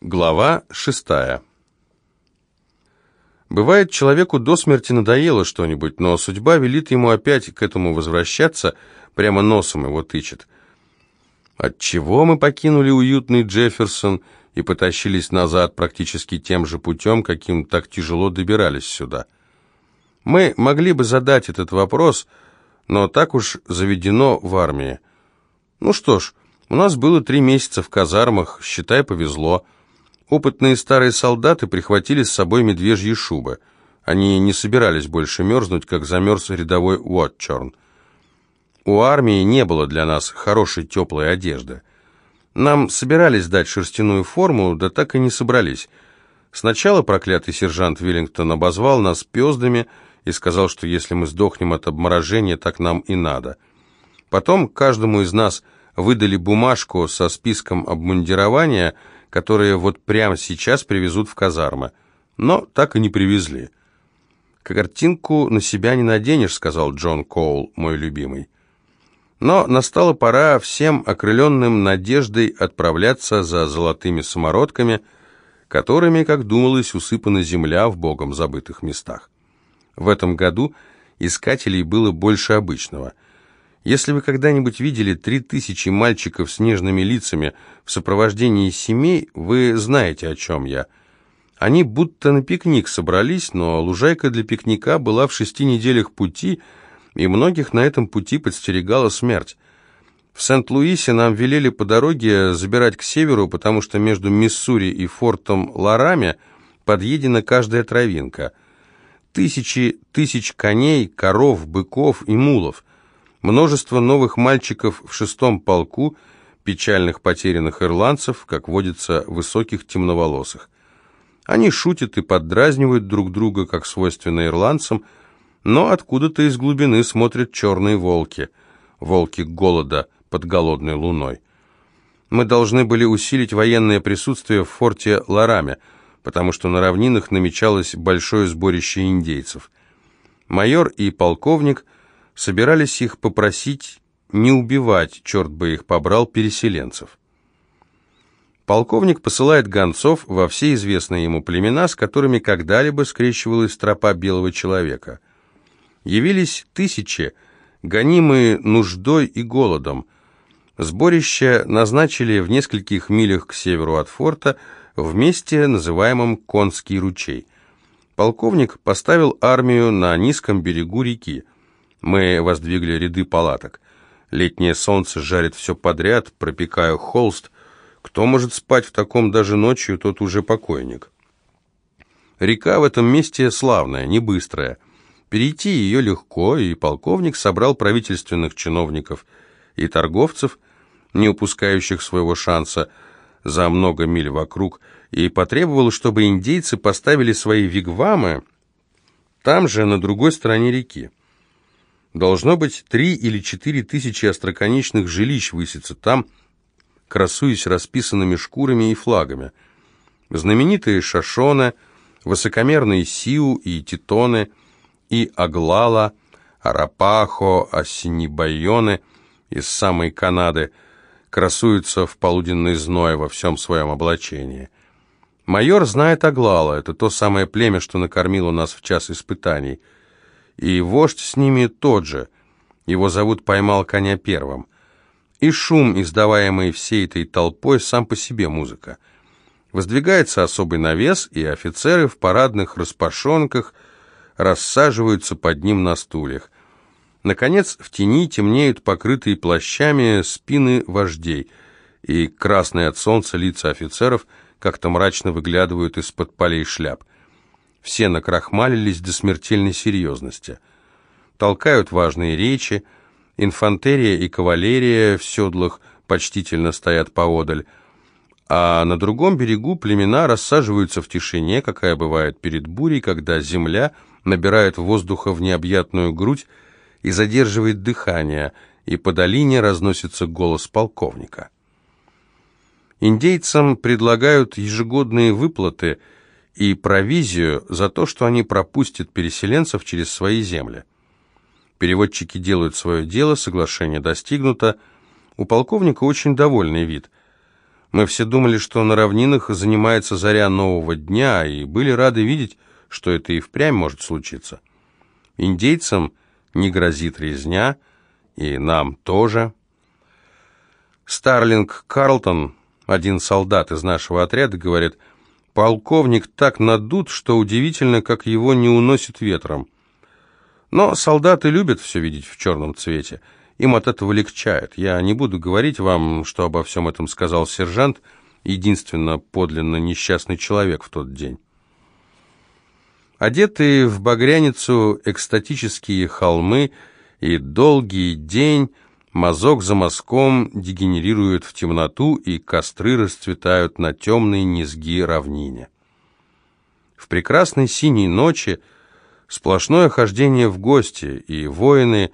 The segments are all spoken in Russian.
Глава шестая. Бывает, человеку до смерти надоело что-нибудь, но судьба велит ему опять к этому возвращаться, прямо носом его тычет. Отчего мы покинули уютный Джефферсон и потащились назад практически тем же путем, каким так тяжело добирались сюда? Мы могли бы задать этот вопрос, но так уж заведено в армии. Ну что ж, у нас было три месяца в казармах, считай, повезло. Опытные старые солдаты прихватили с собой медвежьи шубы. Они не собирались больше мерзнуть, как замерз рядовой Уотчерн. У армии не было для нас хорошей теплой одежды. Нам собирались дать шерстяную форму, да так и не собрались. Сначала проклятый сержант Виллингтон обозвал нас пездами и сказал, что если мы сдохнем от обморожения, так нам и надо. Потом каждому из нас выдали бумажку со списком обмундирования – которые вот прямо сейчас привезут в казармы. Но так и не привезли. «Картинку на себя не наденешь», — сказал Джон Коул, мой любимый. Но настала пора всем окрыленным надеждой отправляться за золотыми самородками, которыми, как думалось, усыпана земля в богом забытых местах. В этом году искателей было больше обычного — если вы когда-нибудь видели три тысячи мальчиков с нежными лицами в сопровождении семей, вы знаете, о чем я. Они будто на пикник собрались, но лужайка для пикника была в шести неделях пути, и многих на этом пути подстерегала смерть. В Сент-Луисе нам велели по дороге забирать к северу, потому что между Миссури и фортом Лараме подъедена каждая травинка. Тысячи тысяч коней, коров, быков и мулов – Множество новых мальчиков в шестом полку, печальных потерянных ирландцев, как водится, высоких темноволосых. Они шутят и поддразнивают друг друга, как свойственно ирландцам, но откуда-то из глубины смотрят черные волки, волки голода под голодной луной. Мы должны были усилить военное присутствие в форте Лараме, потому что на равнинах намечалось большое сборище индейцев. Майор и полковник – собирались их попросить не убивать, черт бы их побрал, переселенцев. Полковник посылает гонцов во все известные ему племена, с которыми когда-либо скрещивалась тропа белого человека. Явились тысячи, гонимые нуждой и голодом. Сборище назначили в нескольких милях к северу от форта, в месте, называемом Конский ручей. Полковник поставил армию на низком берегу реки. Мы воздвигли ряды палаток. Летнее солнце жарит все подряд, пропекая холст. Кто может спать в таком даже ночью, тот уже покойник. Река в этом месте славная, не быстрая. Перейти ее легко, и полковник собрал правительственных чиновников и торговцев, не упускающих своего шанса за много миль вокруг, и потребовал, чтобы индейцы поставили свои вигвамы там же, на другой стороне реки. Должно быть, три или четыре тысячи остроконечных жилищ высится там, красуясь расписанными шкурами и флагами. Знаменитые шашоны, высокомерные сиу и титоны, и аглала, арапахо, осинибайоны из самой Канады красуются в полуденный зной во всем своем облачении. Майор знает Аглала, это то самое племя, что накормило нас в час испытаний – и вождь с ними тот же. Его зовут «Поймал коня первым». И шум, издаваемый всей этой толпой, сам по себе музыка. Воздвигается особый навес, и офицеры в парадных распашонках рассаживаются под ним на стульях. Наконец, в тени темнеют покрытые плащами спины вождей, и красные от солнца лица офицеров как-то мрачно выглядывают из-под полей шляп. Все накрахмалились до смертельной серьезности. Толкают важные речи, инфантерия и кавалерия в седлах почтительно стоят поодаль, а на другом берегу племена рассаживаются в тишине, какая бывает перед бурей, когда земля набирает воздуха в необъятную грудь и задерживает дыхание, и по долине разносится голос полковника. Индейцам предлагают ежегодные выплаты – и провизию за то, что они пропустят переселенцев через свои земли. Переводчики делают свое дело, соглашение достигнуто. У полковника очень довольный вид. Мы все думали, что на равнинах занимается заря нового дня, и были рады видеть, что это и впрямь может случиться. Индейцам не грозит резня, и нам тоже. Старлинг Карлтон, один солдат из нашего отряда, говорит, полковник так надут, что удивительно, как его не уносит ветром. Но солдаты любят все видеть в черном цвете. Им от этого легчает. Я не буду говорить вам, что обо всем этом сказал сержант, единственно подлинно несчастный человек в тот день. Одетые в багряницу экстатические холмы и долгий день мазок за мазком дегенерируют в темноту, и костры расцветают на темной низги равнине. В прекрасной синей ночи Сплошное хождение в гости, и воины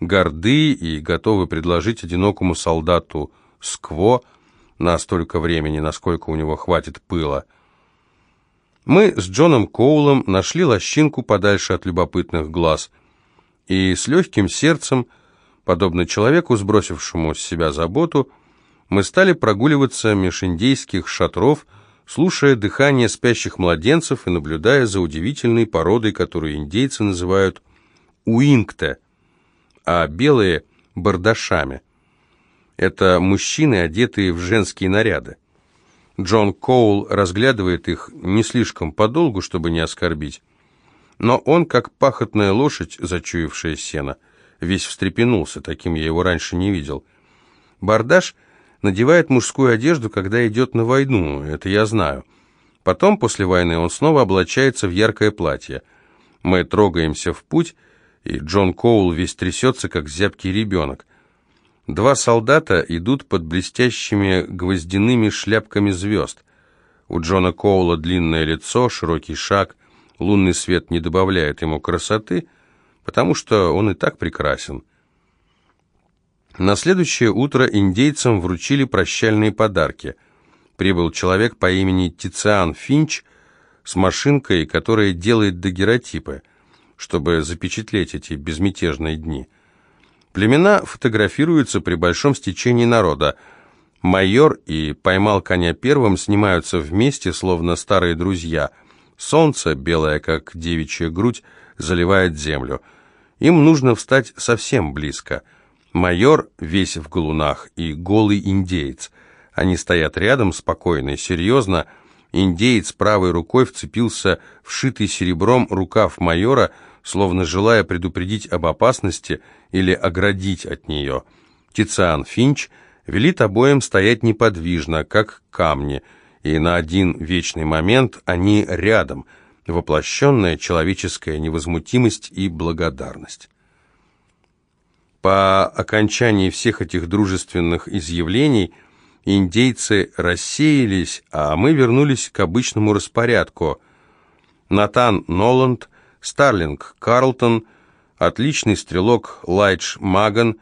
горды и готовы предложить одинокому солдату скво на столько времени, насколько у него хватит пыла. Мы с Джоном Коулом нашли лощинку подальше от любопытных глаз, и с легким сердцем, подобно человеку, сбросившему с себя заботу, мы стали прогуливаться меж индейских шатров, слушая дыхание спящих младенцев и наблюдая за удивительной породой, которую индейцы называют уингте, а белые – бардашами. Это мужчины, одетые в женские наряды. Джон Коул разглядывает их не слишком подолгу, чтобы не оскорбить, но он, как пахотная лошадь, зачуявшая сено, весь встрепенулся, таким я его раньше не видел. Бардаш – надевает мужскую одежду, когда идет на войну, это я знаю. Потом, после войны, он снова облачается в яркое платье. Мы трогаемся в путь, и Джон Коул весь трясется, как зябкий ребенок. Два солдата идут под блестящими гвоздяными шляпками звезд. У Джона Коула длинное лицо, широкий шаг, лунный свет не добавляет ему красоты, потому что он и так прекрасен. На следующее утро индейцам вручили прощальные подарки. Прибыл человек по имени Тициан Финч с машинкой, которая делает дагеротипы, чтобы запечатлеть эти безмятежные дни. Племена фотографируются при большом стечении народа. Майор и «Поймал коня первым» снимаются вместе, словно старые друзья. Солнце, белое как девичья грудь, заливает землю. Им нужно встать совсем близко – Майор весь в галунах и голый индеец. Они стоят рядом, спокойно и серьезно. Индеец правой рукой вцепился в шитый серебром рукав майора, словно желая предупредить об опасности или оградить от нее. Тициан Финч велит обоим стоять неподвижно, как камни, и на один вечный момент они рядом, воплощенная человеческая невозмутимость и благодарность. По окончании всех этих дружественных изъявлений индейцы рассеялись, а мы вернулись к обычному распорядку. Натан Ноланд, Старлинг Карлтон, отличный стрелок Лайдж Маган.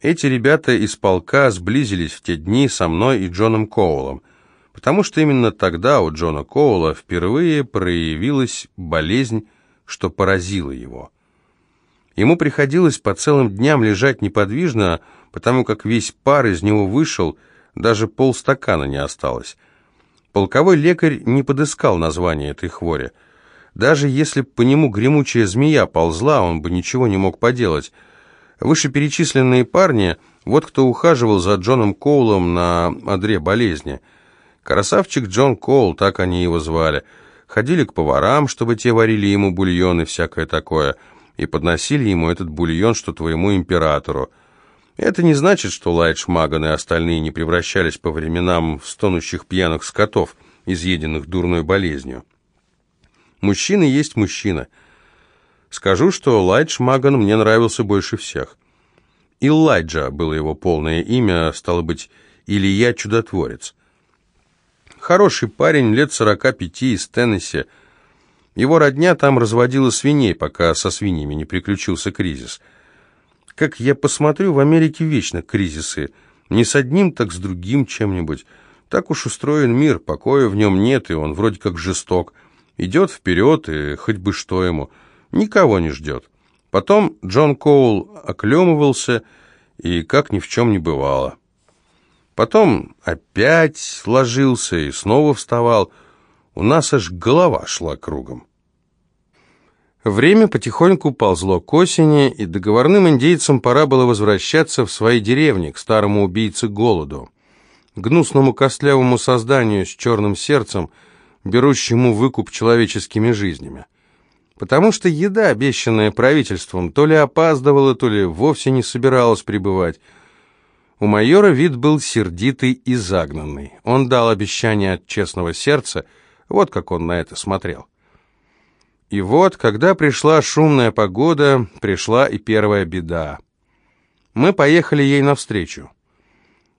Эти ребята из полка сблизились в те дни со мной и Джоном Коулом, потому что именно тогда у Джона Коула впервые проявилась болезнь, что поразила его. Ему приходилось по целым дням лежать неподвижно, потому как весь пар из него вышел, даже полстакана не осталось. Полковой лекарь не подыскал название этой хвори. Даже если б по нему гремучая змея ползла, он бы ничего не мог поделать. Вышеперечисленные парни, вот кто ухаживал за Джоном Коулом на одре болезни. Красавчик Джон Коул, так они его звали. Ходили к поварам, чтобы те варили ему бульон и всякое такое – и подносили ему этот бульон, что твоему императору. Это не значит, что Лайдж Маган и остальные не превращались по временам в стонущих пьяных скотов, изъеденных дурной болезнью. Мужчина есть мужчина. Скажу, что Лайдж Маган мне нравился больше всех. Илайджа было его полное имя, стало быть, Илья Чудотворец. Хороший парень, лет сорока пяти, из Теннесси, его родня там разводила свиней, пока со свиньями не приключился кризис. Как я посмотрю, в Америке вечно кризисы. Не с одним, так с другим чем-нибудь. Так уж устроен мир, покоя в нем нет, и он вроде как жесток. Идет вперед, и хоть бы что ему. Никого не ждет. Потом Джон Коул оклемывался, и как ни в чем не бывало. Потом опять ложился и снова вставал. У нас аж голова шла кругом. Время потихоньку ползло к осени, и договорным индейцам пора было возвращаться в свои деревни, к старому убийце голоду, гнусному костлявому созданию с черным сердцем, берущему выкуп человеческими жизнями. Потому что еда, обещанная правительством, то ли опаздывала, то ли вовсе не собиралась прибывать. У майора вид был сердитый и загнанный. Он дал обещание от честного сердца, вот как он на это смотрел. И вот, когда пришла шумная погода, пришла и первая беда. Мы поехали ей навстречу.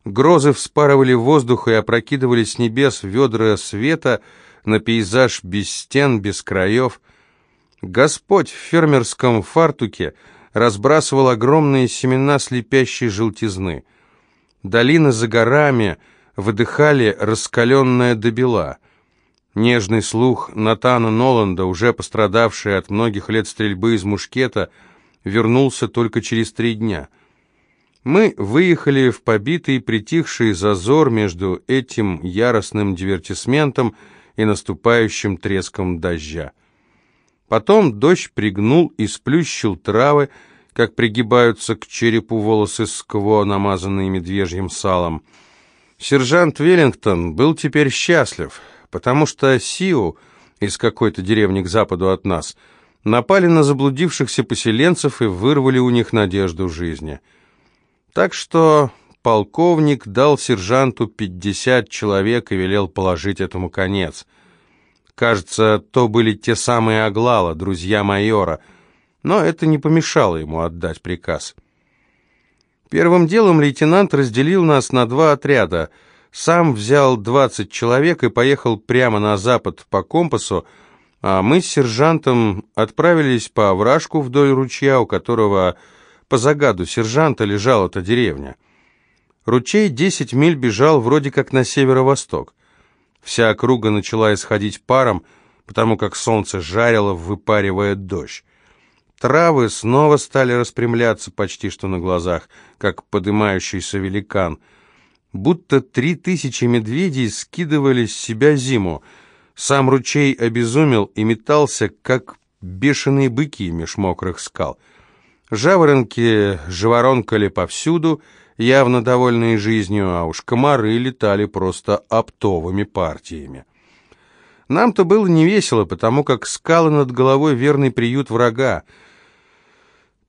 Грозы вспарывали воздух и опрокидывали с небес ведра света на пейзаж без стен, без краев. Господь в фермерском фартуке разбрасывал огромные семена слепящей желтизны. Долины за горами выдыхали раскаленное до бела — Нежный слух Натана Ноланда, уже пострадавший от многих лет стрельбы из мушкета, вернулся только через три дня. Мы выехали в побитый, притихший зазор между этим яростным дивертисментом и наступающим треском дождя. Потом дождь пригнул и сплющил травы, как пригибаются к черепу волосы скво, намазанные медвежьим салом. Сержант Веллингтон был теперь счастлив — потому что Сиу из какой-то деревни к западу от нас напали на заблудившихся поселенцев и вырвали у них надежду жизни. Так что полковник дал сержанту пятьдесят человек и велел положить этому конец. Кажется, то были те самые Аглала, друзья майора, но это не помешало ему отдать приказ. Первым делом лейтенант разделил нас на два отряда — сам взял 20 человек и поехал прямо на запад по компасу, а мы с сержантом отправились по овражку вдоль ручья, у которого по загаду сержанта лежала эта деревня. Ручей 10 миль бежал вроде как на северо-восток. Вся округа начала исходить паром, потому как солнце жарило, выпаривая дождь. Травы снова стали распрямляться почти что на глазах, как подымающийся великан — будто три тысячи медведей скидывали с себя зиму. Сам ручей обезумел и метался, как бешеные быки меж мокрых скал. Жаворонки живоронкали повсюду, явно довольные жизнью, а уж комары летали просто оптовыми партиями. Нам-то было не весело, потому как скалы над головой верный приют врага.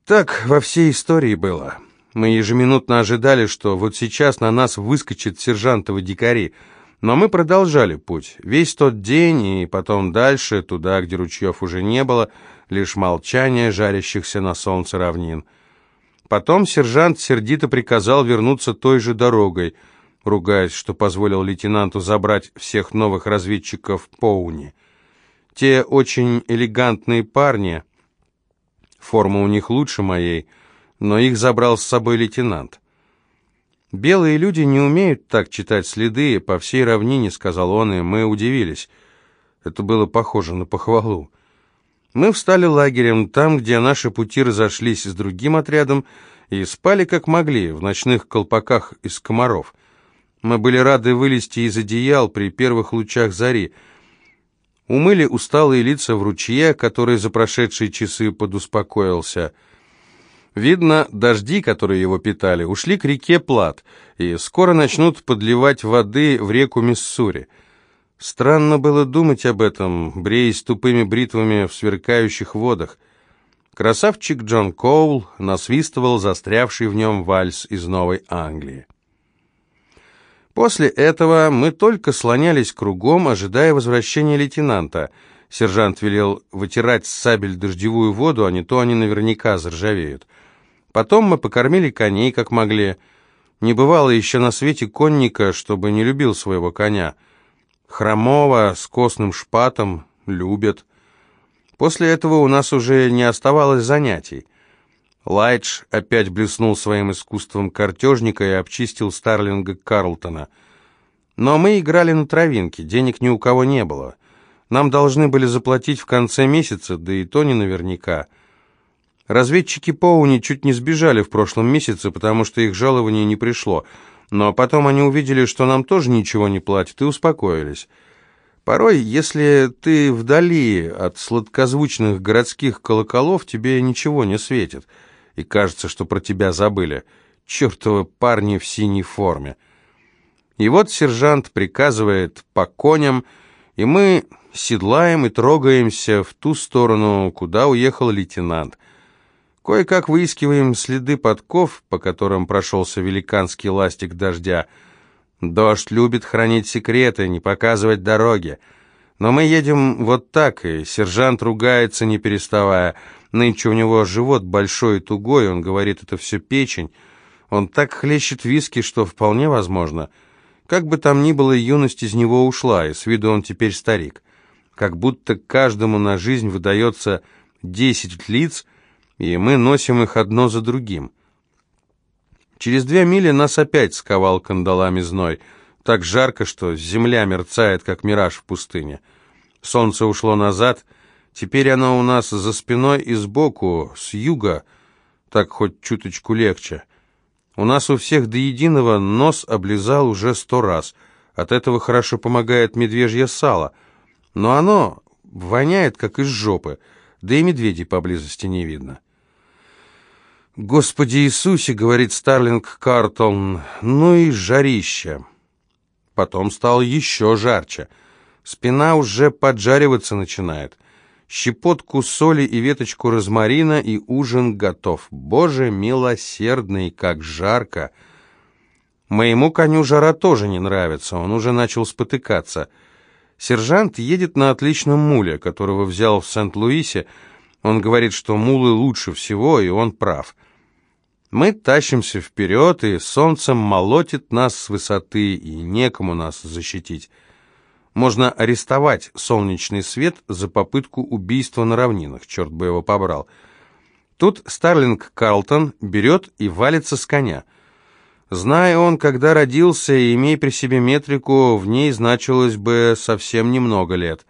Так во всей истории было. Мы ежеминутно ожидали, что вот сейчас на нас выскочит сержантовы дикари, но мы продолжали путь. Весь тот день и потом дальше, туда, где ручьев уже не было, лишь молчание жарящихся на солнце равнин. Потом сержант сердито приказал вернуться той же дорогой, ругаясь, что позволил лейтенанту забрать всех новых разведчиков Поуни. Те очень элегантные парни, форма у них лучше моей, но их забрал с собой лейтенант. «Белые люди не умеют так читать следы по всей равнине», — сказал он, и мы удивились. Это было похоже на похвалу. Мы встали лагерем там, где наши пути разошлись с другим отрядом, и спали как могли, в ночных колпаках из комаров. Мы были рады вылезти из одеял при первых лучах зари. Умыли усталые лица в ручье, который за прошедшие часы подуспокоился — Видно, дожди, которые его питали, ушли к реке Плат, и скоро начнут подливать воды в реку Миссури. Странно было думать об этом, бреясь тупыми бритвами в сверкающих водах. Красавчик Джон Коул насвистывал застрявший в нем вальс из Новой Англии. После этого мы только слонялись кругом, ожидая возвращения лейтенанта. Сержант велел вытирать с сабель дождевую воду, а не то они наверняка заржавеют. Потом мы покормили коней, как могли. Не бывало еще на свете конника, чтобы не любил своего коня. Хромого, с костным шпатом, любят. После этого у нас уже не оставалось занятий. Лайдж опять блеснул своим искусством картежника и обчистил Старлинга Карлтона. Но мы играли на травинке, денег ни у кого не было. Нам должны были заплатить в конце месяца, да и то не наверняка. Разведчики Поуни чуть не сбежали в прошлом месяце, потому что их жалование не пришло. Но потом они увидели, что нам тоже ничего не платят, и успокоились. Порой, если ты вдали от сладкозвучных городских колоколов, тебе ничего не светит, и кажется, что про тебя забыли. Чертовы парни в синей форме. И вот сержант приказывает по коням, и мы седлаем и трогаемся в ту сторону, куда уехал лейтенант. Кое-как выискиваем следы подков, по которым прошелся великанский ластик дождя. Дождь любит хранить секреты, не показывать дороги. Но мы едем вот так, и сержант ругается, не переставая. Нынче у него живот большой и тугой, он говорит, это все печень. Он так хлещет виски, что вполне возможно — как бы там ни было, юность из него ушла, и с виду он теперь старик. Как будто каждому на жизнь выдается десять лиц, и мы носим их одно за другим. Через две мили нас опять сковал кандалами зной. Так жарко, что земля мерцает, как мираж в пустыне. Солнце ушло назад, теперь оно у нас за спиной и сбоку, с юга, так хоть чуточку легче. У нас у всех до единого нос облизал уже сто раз. От этого хорошо помогает медвежье сало. Но оно воняет, как из жопы, да и медведей поблизости не видно. «Господи Иисусе!» — говорит Старлинг Картон. «Ну и жарище!» Потом стало еще жарче. Спина уже поджариваться начинает щепотку соли и веточку розмарина, и ужин готов. Боже милосердный, как жарко! Моему коню жара тоже не нравится, он уже начал спотыкаться. Сержант едет на отличном муле, которого взял в Сент-Луисе. Он говорит, что мулы лучше всего, и он прав. Мы тащимся вперед, и солнцем молотит нас с высоты, и некому нас защитить. Можно арестовать солнечный свет за попытку убийства на равнинах, черт бы его побрал. Тут Старлинг Карлтон берет и валится с коня. Зная он, когда родился, и имея при себе метрику, в ней значилось бы совсем немного лет.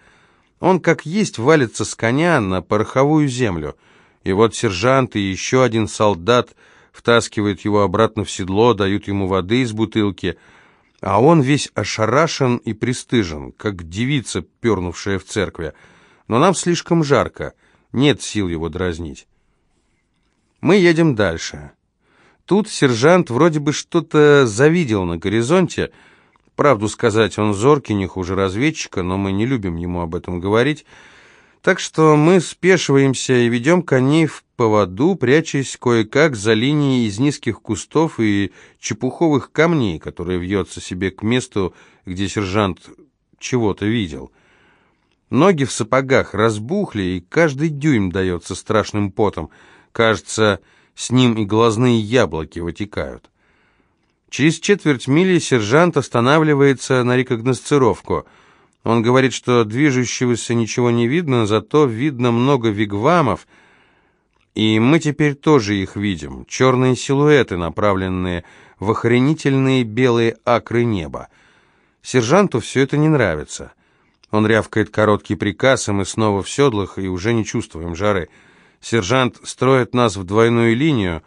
Он как есть валится с коня на пороховую землю. И вот сержант и еще один солдат втаскивают его обратно в седло, дают ему воды из бутылки – а он весь ошарашен и пристыжен, как девица, пернувшая в церкви. Но нам слишком жарко, нет сил его дразнить. Мы едем дальше. Тут сержант вроде бы что-то завидел на горизонте. Правду сказать, он зоркий, не хуже разведчика, но мы не любим ему об этом говорить. Так что мы спешиваемся и ведем коней в поводу, прячась кое-как за линией из низких кустов и чепуховых камней, которые вьется себе к месту, где сержант чего-то видел. Ноги в сапогах разбухли, и каждый дюйм дается страшным потом. Кажется, с ним и глазные яблоки вытекают. Через четверть мили сержант останавливается на рекогносцировку — он говорит, что движущегося ничего не видно, зато видно много вигвамов, и мы теперь тоже их видим. Черные силуэты, направленные в охренительные белые акры неба. Сержанту все это не нравится. Он рявкает короткий приказ, и мы снова в седлах, и уже не чувствуем жары. Сержант строит нас в двойную линию,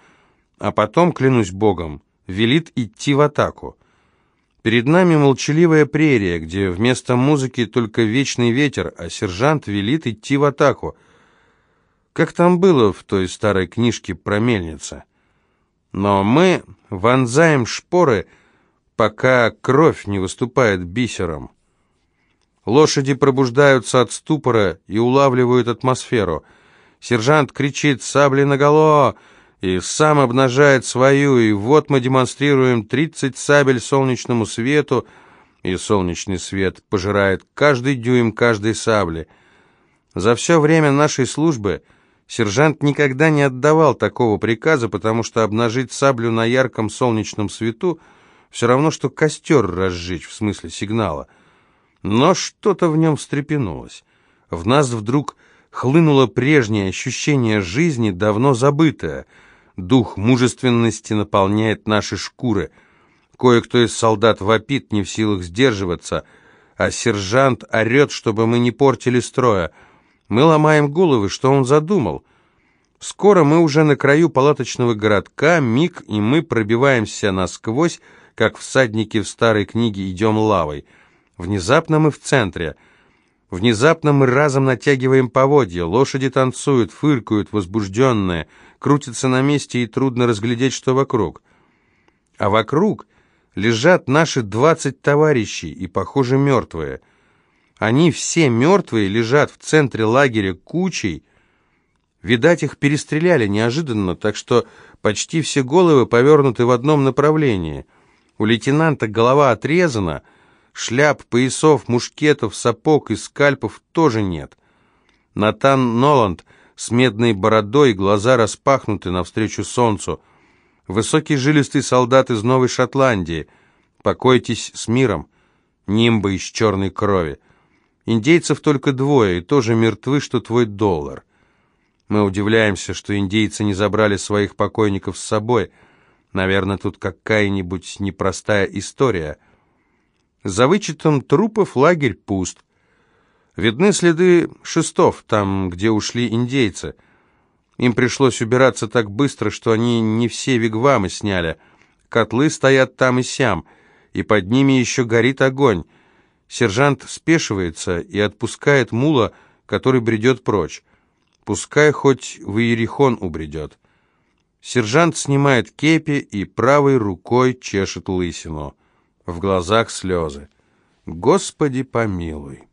а потом, клянусь богом, велит идти в атаку. Перед нами молчаливая прерия, где вместо музыки только вечный ветер, а сержант велит идти в атаку. Как там было в той старой книжке про мельница? Но мы вонзаем шпоры, пока кровь не выступает бисером. Лошади пробуждаются от ступора и улавливают атмосферу. Сержант кричит «Сабли наголо!» и сам обнажает свою, и вот мы демонстрируем 30 сабель солнечному свету, и солнечный свет пожирает каждый дюйм каждой сабли. За все время нашей службы сержант никогда не отдавал такого приказа, потому что обнажить саблю на ярком солнечном свету все равно, что костер разжечь, в смысле сигнала. Но что-то в нем встрепенулось. В нас вдруг хлынуло прежнее ощущение жизни, давно забытое — Дух мужественности наполняет наши шкуры. Кое-кто из солдат вопит, не в силах сдерживаться, а сержант орет, чтобы мы не портили строя. Мы ломаем головы, что он задумал. Скоро мы уже на краю палаточного городка, миг, и мы пробиваемся насквозь, как всадники в старой книге «Идем лавой». Внезапно мы в центре. Внезапно мы разом натягиваем поводья. Лошади танцуют, фыркают, возбужденные, крутятся на месте, и трудно разглядеть, что вокруг. А вокруг лежат наши двадцать товарищей, и, похоже, мертвые. Они все мертвые лежат в центре лагеря кучей. Видать, их перестреляли неожиданно, так что почти все головы повернуты в одном направлении. У лейтенанта голова отрезана, шляп, поясов, мушкетов, сапог и скальпов тоже нет. Натан Ноланд с медной бородой, глаза распахнуты навстречу солнцу. Высокий жилистый солдат из Новой Шотландии. Покойтесь с миром. Нимба из черной крови. Индейцев только двое, и тоже мертвы, что твой доллар. Мы удивляемся, что индейцы не забрали своих покойников с собой. Наверное, тут какая-нибудь непростая история. За вычетом трупов лагерь пуст. Видны следы шестов, там, где ушли индейцы. Им пришлось убираться так быстро, что они не все вигвамы сняли. Котлы стоят там и сям, и под ними еще горит огонь. Сержант спешивается и отпускает мула, который бредет прочь. Пускай хоть в Иерихон убредет. Сержант снимает кепи и правой рукой чешет лысину. В глазах слезы. «Господи помилуй!»